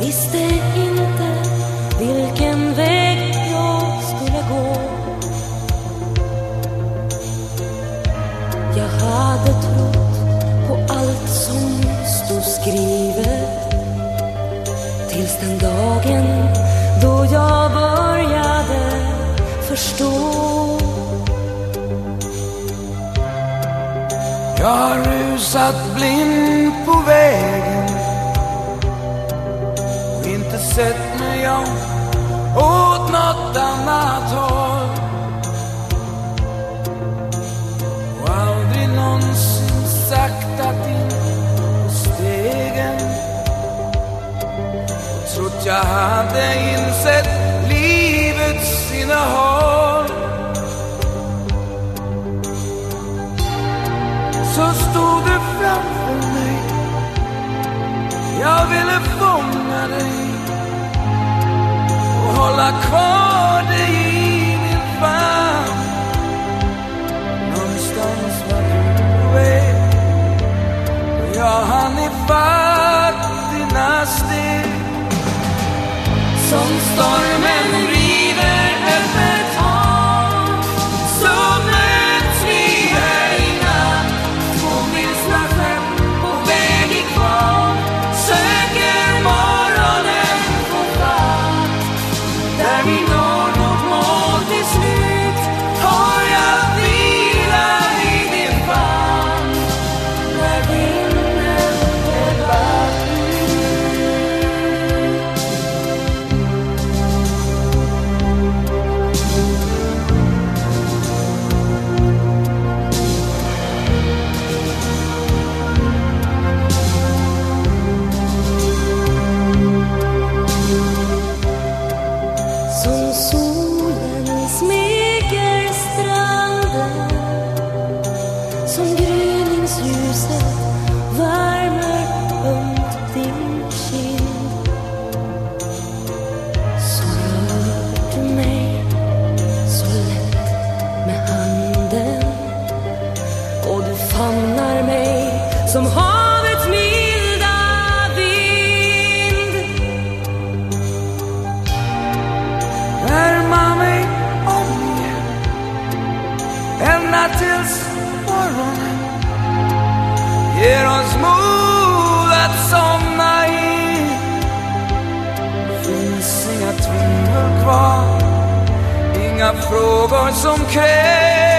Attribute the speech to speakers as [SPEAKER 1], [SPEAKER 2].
[SPEAKER 1] Visste inte vilken väg jag skulle gå. Jag hade trott på allt som stod skrivet Tills den dagen då jag började förstå.
[SPEAKER 2] Jag har rusat blind jag hade insett livets innehåll. så stod du framför Som stormen
[SPEAKER 1] Som solen smeker stranden. Som gryningsljuset värmer ömt din kind. Så rör du mig så lätt med handen. Och du famnar mig som havets
[SPEAKER 2] tills morgonen Ger oss mod att somna in Finns inga tvivel kvar. Inga frågor som krävs